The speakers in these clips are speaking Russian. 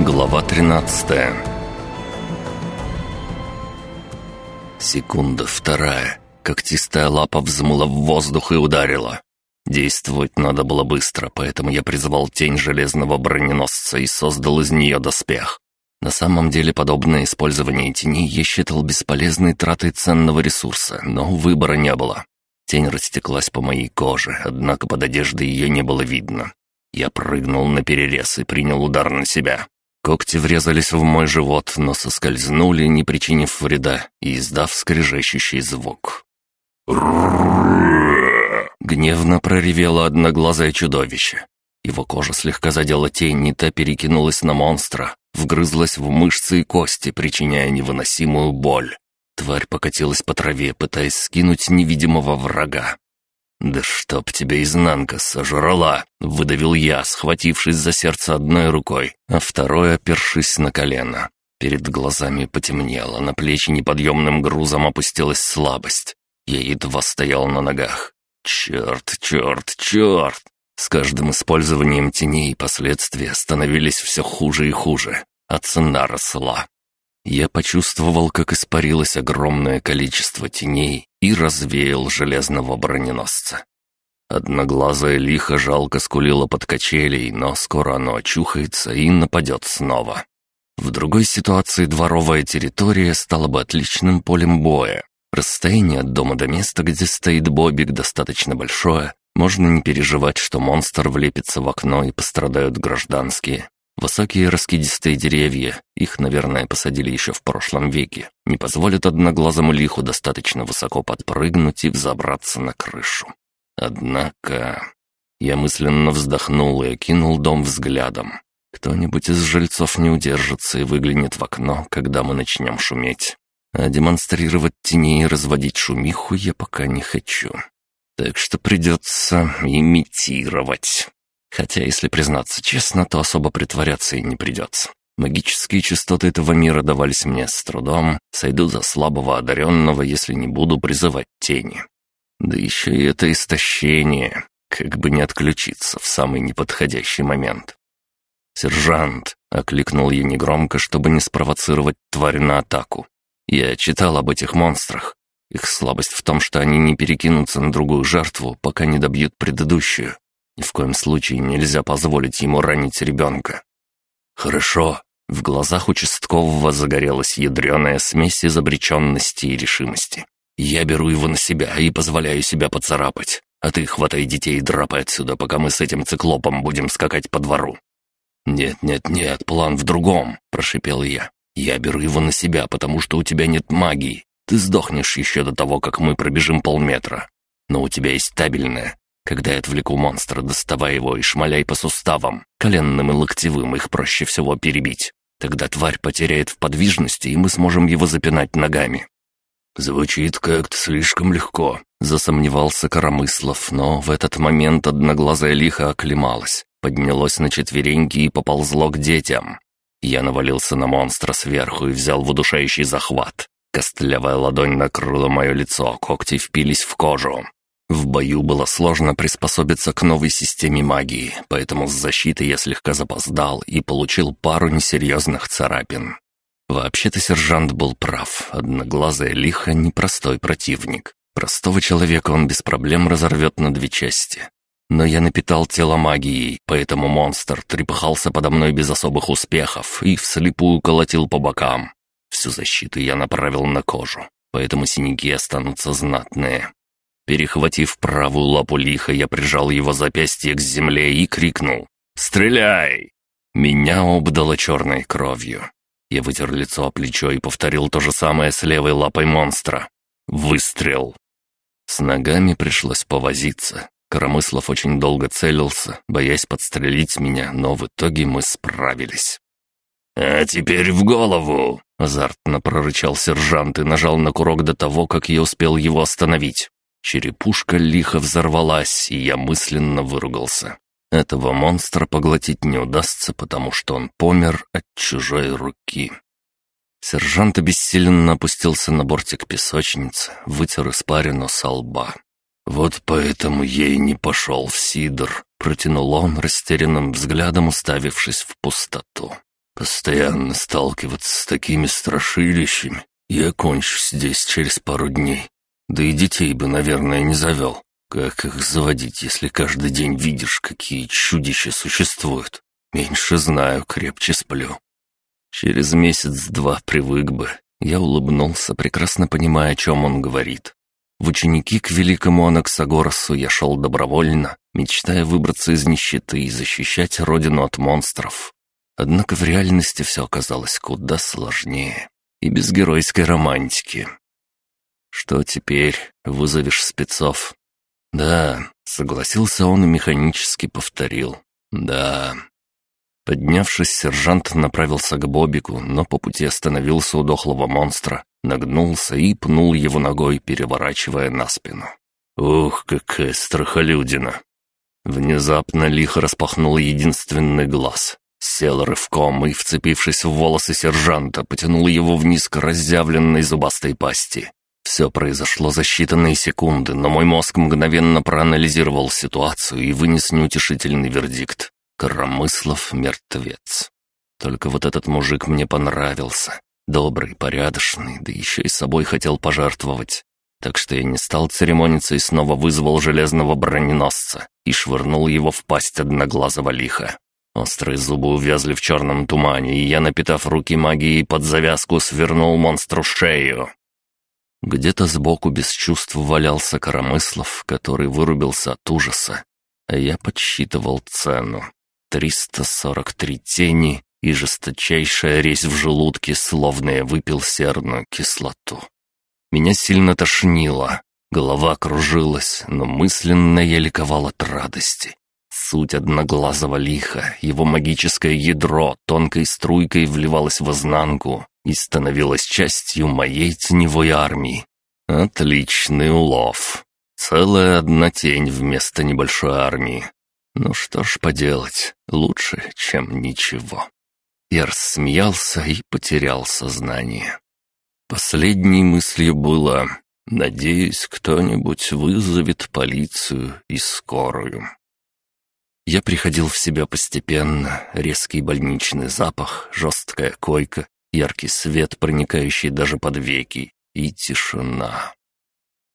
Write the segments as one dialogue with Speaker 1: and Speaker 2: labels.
Speaker 1: Глава 13 Секунда вторая. Когтистая лапа взмыла в воздух и ударила. Действовать надо было быстро, поэтому я призвал тень железного броненосца и создал из нее доспех. На самом деле подобное использование теней я считал бесполезной тратой ценного ресурса, но выбора не было. Тень растеклась по моей коже, однако под одеждой ее не было видно. Я прыгнул на перерез и принял удар на себя. Когти врезались в мой живот, но соскользнули, не причинив вреда, и издав скрежещущий звук. Гневно проревело одноглазое чудовище. Его кожа слегка задела тень, и та перекинулась на монстра, вгрызлась в мышцы и кости, причиняя невыносимую боль. Тварь покатилась по траве, пытаясь скинуть невидимого врага. «Да чтоб тебя изнанка сожрала!» — выдавил я, схватившись за сердце одной рукой, а второй опершись на колено. Перед глазами потемнело, на плечи неподъемным грузом опустилась слабость. Я едва стоял на ногах. «Черт, черт, черт!» С каждым использованием теней последствия становились все хуже и хуже, а цена росла. Я почувствовал, как испарилось огромное количество теней и развеял железного броненосца. Одноглазая лихо жалко скулила под качелей, но скоро оно очухается и нападет снова. В другой ситуации дворовая территория стала бы отличным полем боя. Расстояние от дома до места, где стоит Бобик, достаточно большое. Можно не переживать, что монстр влепится в окно и пострадают гражданские. Высокие раскидистые деревья, их, наверное, посадили еще в прошлом веке, не позволят одноглазому лиху достаточно высоко подпрыгнуть и взобраться на крышу. Однако... Я мысленно вздохнул и окинул дом взглядом. Кто-нибудь из жильцов не удержится и выглянет в окно, когда мы начнем шуметь. А демонстрировать тени и разводить шумиху я пока не хочу. Так что придется имитировать. Хотя, если признаться честно, то особо притворяться и не придется. Магические частоты этого мира давались мне с трудом, сойду за слабого одаренного, если не буду призывать тени. Да еще и это истощение, как бы не отключиться в самый неподходящий момент. «Сержант!» — окликнул я негромко, чтобы не спровоцировать тварь на атаку. «Я читал об этих монстрах. Их слабость в том, что они не перекинутся на другую жертву, пока не добьют предыдущую. Ни в коем случае нельзя позволить ему ранить ребенка. Хорошо. В глазах участкового загорелась ядреная смесь из обреченности и решимости. Я беру его на себя и позволяю себя поцарапать. А ты хватай детей и драпай отсюда, пока мы с этим циклопом будем скакать по двору. «Нет, нет, нет, план в другом», — прошипел я. «Я беру его на себя, потому что у тебя нет магии. Ты сдохнешь еще до того, как мы пробежим полметра. Но у тебя есть табельная, когда я отвлеку монстра, доставай его и шмаляй по суставам. Коленным и локтевым их проще всего перебить. Тогда тварь потеряет в подвижности, и мы сможем его запинать ногами». «Звучит как-то слишком легко», — засомневался Коромыслов, но в этот момент одноглазая лихо оклемалась, поднялось на четвереньки и поползло к детям. Я навалился на монстра сверху и взял в удушающий захват. Костлявая ладонь накрыла мое лицо, когти впились в кожу. В бою было сложно приспособиться к новой системе магии, поэтому с защитой я слегка запоздал и получил пару несерьезных царапин. Вообще-то сержант был прав, одноглазая лиха — непростой противник. Простого человека он без проблем разорвет на две части. Но я напитал тело магией, поэтому монстр трепыхался подо мной без особых успехов и вслепую колотил по бокам. Всю защиту я направил на кожу, поэтому синяки останутся знатные. Перехватив правую лапу лиха, я прижал его запястье к земле и крикнул «Стреляй!». Меня обдало черной кровью. Я вытер лицо о плечо и повторил то же самое с левой лапой монстра. Выстрел. С ногами пришлось повозиться. Коромыслов очень долго целился, боясь подстрелить меня, но в итоге мы справились. «А теперь в голову!» — азартно прорычал сержант и нажал на курок до того, как я успел его остановить. Черепушка лихо взорвалась, и я мысленно выругался. Этого монстра поглотить не удастся, потому что он помер от чужой руки. Сержант обессиленно опустился на бортик песочницы, вытер испарину со лба. «Вот поэтому я и не пошел в Сидор», — протянул он, растерянным взглядом уставившись в пустоту. Постоянно сталкиваться с такими страшилищами. Я кончу здесь через пару дней. Да и детей бы, наверное, не завел. Как их заводить, если каждый день видишь, какие чудища существуют? Меньше знаю, крепче сплю. Через месяц-два привык бы. Я улыбнулся, прекрасно понимая, о чем он говорит. В ученики к великому Анаксагоросу я шел добровольно, мечтая выбраться из нищеты и защищать родину от монстров. Однако в реальности все оказалось куда сложнее и без геройской романтики. «Что теперь? Вызовешь спецов?» «Да», — согласился он и механически повторил. «Да». Поднявшись, сержант направился к Бобику, но по пути остановился у дохлого монстра, нагнулся и пнул его ногой, переворачивая на спину. «Ух, какая страхолюдина!» Внезапно лихо распахнул единственный глаз. Сел рывком и, вцепившись в волосы сержанта, потянул его вниз к разъявленной зубастой пасти. Все произошло за считанные секунды, но мой мозг мгновенно проанализировал ситуацию и вынес неутешительный вердикт. Коромыслов мертвец. Только вот этот мужик мне понравился. Добрый, порядочный, да еще и собой хотел пожертвовать. Так что я не стал церемониться и снова вызвал железного броненосца и швырнул его в пасть одноглазого лиха. Острые зубы увязли в черном тумане, и я, напитав руки магией под завязку, свернул монстру шею. Где-то сбоку без чувств валялся Коромыслов, который вырубился от ужаса, а я подсчитывал цену. 343 тени и жесточайшая резь в желудке, словно я выпил серную кислоту. Меня сильно тошнило, голова кружилась, но мысленно я ликовал от радости. Суть одноглазого лиха, его магическое ядро тонкой струйкой вливалось в изнанку, и становилась частью моей теневой армии. Отличный улов. Целая одна тень вместо небольшой армии. Ну что ж поделать, лучше, чем ничего. Я рассмеялся и потерял сознание. Последней мыслью было «Надеюсь, кто-нибудь вызовет полицию и скорую». Я приходил в себя постепенно, резкий больничный запах, жесткая койка, яркий свет, проникающий даже под веки, и тишина.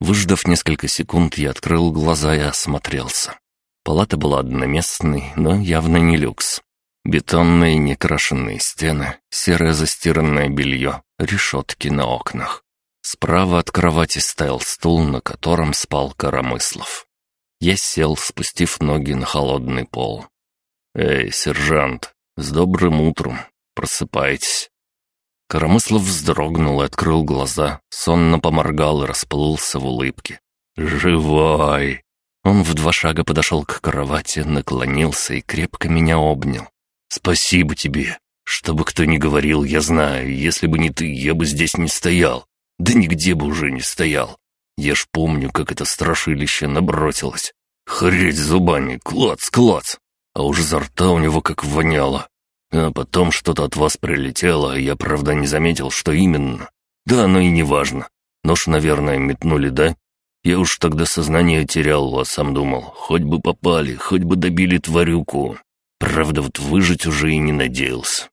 Speaker 1: Выждав несколько секунд, я открыл глаза и осмотрелся. Палата была одноместной, но явно не люкс. Бетонные некрашенные стены, серое застиранное белье, решетки на окнах. Справа от кровати стоял стул, на котором спал Коромыслов. Я сел, спустив ноги на холодный пол. «Эй, сержант, с добрым утром. Просыпайтесь». Коромыслов вздрогнул и открыл глаза, сонно поморгал и расплылся в улыбке. «Живой!» Он в два шага подошел к кровати, наклонился и крепко меня обнял. «Спасибо тебе. Что бы кто ни говорил, я знаю, если бы не ты, я бы здесь не стоял. Да нигде бы уже не стоял. Я ж помню, как это страшилище набросилось. Хреть зубами, клац-клац. А уж изо рта у него как воняло. А потом что-то от вас прилетело, я, правда, не заметил, что именно. Да, оно и не важно. Нож, наверное, метнули, да? Я уж тогда сознание терял, а сам думал, хоть бы попали, хоть бы добили тварюку. Правда, вот выжить уже и не надеялся.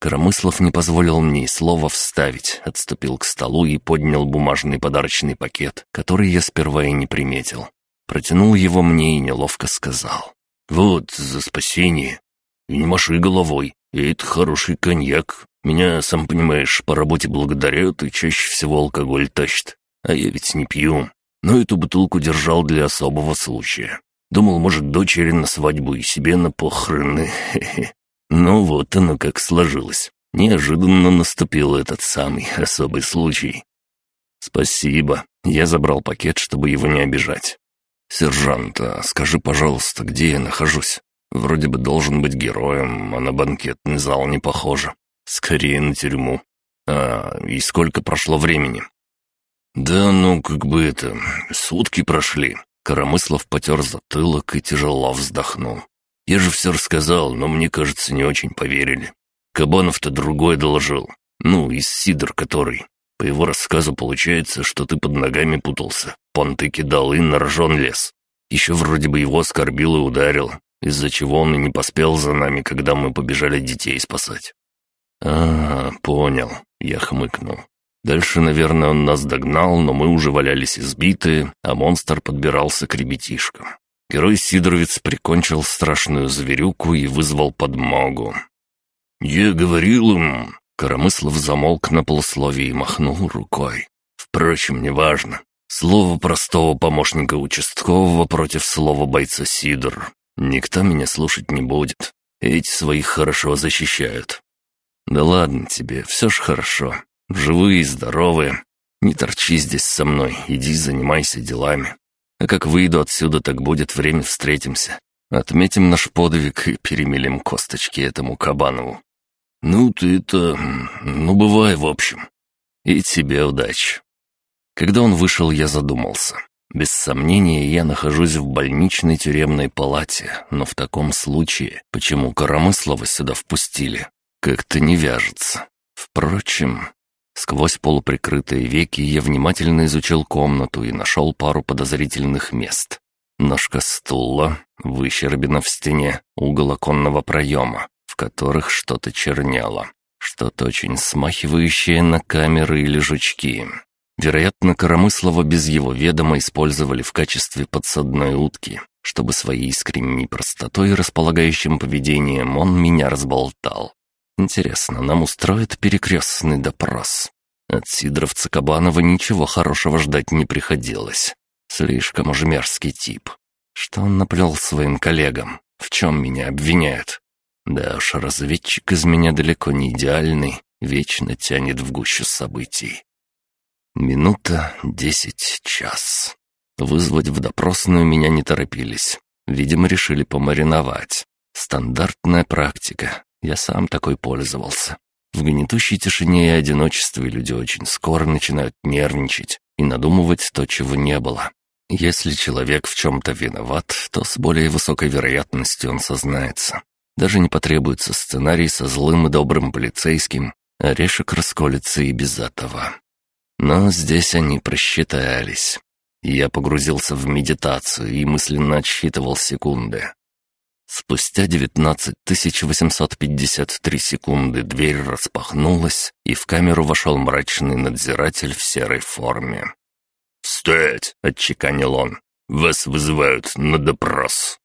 Speaker 1: Коромыслов не позволил мне и слова вставить, отступил к столу и поднял бумажный подарочный пакет, который я сперва и не приметил. Протянул его мне и неловко сказал. «Вот, за спасение. И не маши головой. И это хороший коньяк. Меня, сам понимаешь, по работе благодарят и чаще всего алкоголь тащит. А я ведь не пью. Но эту бутылку держал для особого случая. Думал, может, дочери на свадьбу и себе на похороны. Ну вот оно как сложилось. Неожиданно наступил этот самый особый случай. «Спасибо». Я забрал пакет, чтобы его не обижать. «Сержант, а скажи, пожалуйста, где я нахожусь? Вроде бы должен быть героем, а на банкетный зал не похоже. Скорее на тюрьму. А, и сколько прошло времени? Да ну, как бы это, сутки прошли. Коромыслов потер затылок и тяжело вздохнул. Я же все рассказал, но мне кажется, не очень поверили. Кабанов-то другой доложил. Ну, из Сидор который. По его рассказу получается, что ты под ногами путался, понты кидал и на рожон лес. Еще вроде бы его оскорбил и ударил, из-за чего он и не поспел за нами, когда мы побежали детей спасать. «А, понял», — я хмыкнул. Дальше, наверное, он нас догнал, но мы уже валялись избитые, а монстр подбирался к ребятишкам. Герой Сидоровец прикончил страшную зверюку и вызвал подмогу. «Я говорил им...» Коромыслов замолк на полусловии и махнул рукой. «Впрочем, неважно. Слово простого помощника участкового против слова бойца Сидор. Никто меня слушать не будет. Эти своих хорошо защищают. Да ладно тебе, все ж хорошо. Живые и здоровые. Не торчи здесь со мной, иди занимайся делами. А как выйду отсюда, так будет время встретимся. Отметим наш подвиг и перемелим косточки этому Кабанову. «Ну, ты это... Ну, бывай, в общем. И тебе удачи». Когда он вышел, я задумался. Без сомнения, я нахожусь в больничной тюремной палате, но в таком случае, почему Коромыслова сюда впустили, как-то не вяжется. Впрочем, сквозь полуприкрытые веки я внимательно изучил комнату и нашел пару подозрительных мест. Ножка стула, выщербина в стене, угол оконного проема, в которых что-то чернело. Что-то очень смахивающее на камеры или жучки. Вероятно, Коромыслова без его ведома использовали в качестве подсадной утки, чтобы своей искренней простотой и располагающим поведением он меня разболтал. Интересно, нам устроит перекрестный допрос? От Сидоровца Кабанова ничего хорошего ждать не приходилось. Слишком уж мерзкий тип. Что он наплел своим коллегам? В чем меня обвиняют? Да уж, разведчик из меня далеко не идеальный, вечно тянет в гущу событий. Минута, десять, час. Вызвать в допросную меня не торопились. Видимо, решили помариновать. Стандартная практика. Я сам такой пользовался. В гнетущей тишине и одиночестве люди очень скоро начинают нервничать и надумывать то, чего не было. Если человек в чем-то виноват, то с более высокой вероятностью он сознается. Даже не потребуется сценарий со злым и добрым полицейским, орешек расколется и без этого. Но здесь они просчитались. Я погрузился в медитацию и мысленно отсчитывал секунды. Спустя 19 853 секунды дверь распахнулась, и в камеру вошел мрачный надзиратель в серой форме. «Стоять!» — отчеканил он. «Вас вызывают на допрос».